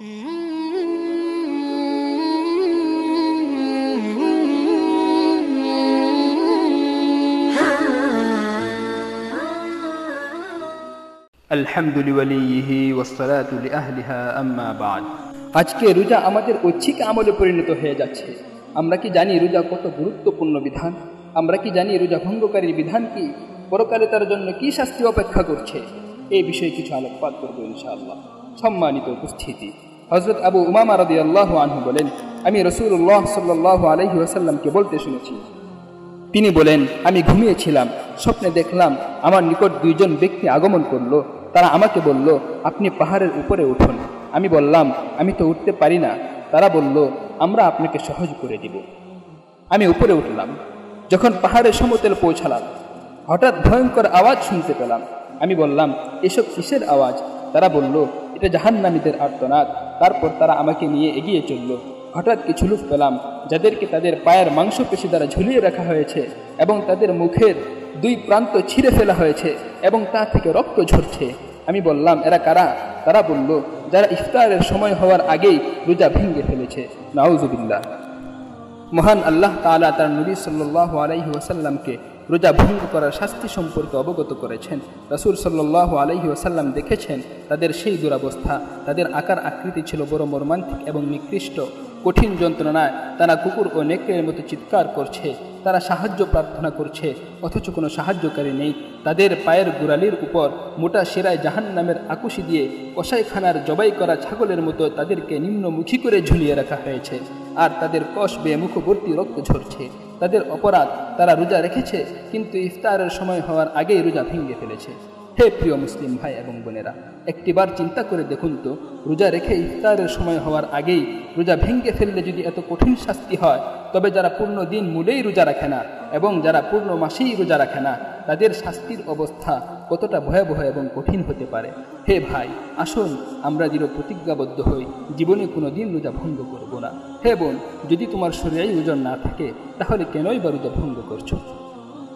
আজকে রোজা আমাদের ঐচ্ছিক আমলে পরিণত হয়ে যাচ্ছে। আমরা কি জানি রোজা কত গুরুত্বপূর্ণ বিধান? আমরা কি জানি রোজা ভঙ্গকারীর বিধান কি? পরকালে তার জন্য কি শাস্তি অপেক্ষা করছে? এই বিষয়ে কিছু আলোকপাত করব ইনশাআল্লাহ। সম্মানিত উপস্থিতি। হজরত আবু উমামা রদি আল্লাহ আনহু বলেন, আমি রসুল্লাহ সাল্লাহ আলহি ওয়াসাল্লামকে বলতে শুনেছি। তিনি বলেন, আমি ঘুমিয়েছিলাম, স্বপ্নে দেখলাম আমার নিকট দুইজন ব্যক্তি আগমন করল। তারা আমাকে বলল, আপনি পাহাড়ের উপরে উঠুন। আমি বললাম, আমি তো উঠতে পারি না। তারা বলল, আমরা আপনাকে সহজ করে দিব। আমি উপরে উঠলাম। যখন পাহাড়ের সমতলে পৌঁছালাম, হঠাৎ ভয়ঙ্কর আওয়াজ শুনতে পেলাম। আমি বললাম, এসব কিসের আওয়াজ? তারা বলল, এটা জাহান্নামীদের আর্তনাদ। তারপর তারা আমাকে নিয়ে এগিয়ে চলল। হঠাৎ কিছু লোক পেলাম, যাদেরকে তাদের পায়ের মাংসপেশি দ্বারা ঝুলিয়ে রাখা হয়েছে এবং তাদের মুখের দুই প্রান্ত ছিঁড়ে ফেলা হয়েছে এবং তা থেকে রক্ত ঝরছে। আমি বললাম, এরা কারা? তারা বলল, যারা ইফতারের সময় হওয়ার আগেই রোজা ভেঙে ফেলেছে। নাউজুবিল্লাহ। মহান আল্লাহ তাআলা তার নবী সাল্লাহ আলাইহি ওয়াসাল্লামকে রোজা ভঙ্গ করার শাস্তি সম্পর্কে অবগত করেছেন। রাসূল সাল্লাহ আলাইহি ওয়াসাল্লাম দেখেছেন, তাদের সেই দুরাবস্থা, তাদের আকার আকৃতি ছিল বড় মর্মান্তিক এবং নিকৃষ্ট। কঠিন যন্ত্রণায় তারা কুকুর ও নেকড়ের মতো চিৎকার করছে, তারা সাহায্য প্রার্থনা করছে, অথচ কোনো সাহায্যকারী নেই। তাদের পায়ের গোড়ালির উপর মোটা সেরায় জাহান নামের আকুশি দিয়ে কসাইখানার জবাই করা ছাগলের মতো তাদেরকে নিম্নমুখী করে ঝুলিয়ে রাখা হয়েছে। আর তাদের কষ বেয়ে মুখবর্তী রক্ত ঝরছে। তাদের অপরাধ তারা রোজা রেখেছে, কিন্তু ইফতারের সময় হওয়ার আগেই রোজা ভেঙে ফেলেছে। হে প্রিয় মুসলিম ভাই এবং বোনেরা, একটিবার চিন্তা করে দেখুন তো, রোজা রেখে ইফতারের সময় হওয়ার আগেই রোজা ভেঙে ফেললে যদি এত কঠিন শাস্তি হয় তবে যারা পূর্ণ দিন মূলেই রোজা রাখে না এবং যারা পূর্ণ মাসেই রোজা রাখে না, তাদের শাস্তির অবস্থা কতটা ভয়াবহ এবং কঠিন হতে পারে? হে ভাই, আসুন আমরা দৃঢ় প্রতিজ্ঞাবদ্ধ হই, জীবনে কোনো দিন রোজা ভঙ্গ করব না। হে বোন, যদি তোমার শরীরেই ওজন না থাকে, তাহলে কেনই বা রোজা ভঙ্গ করছ?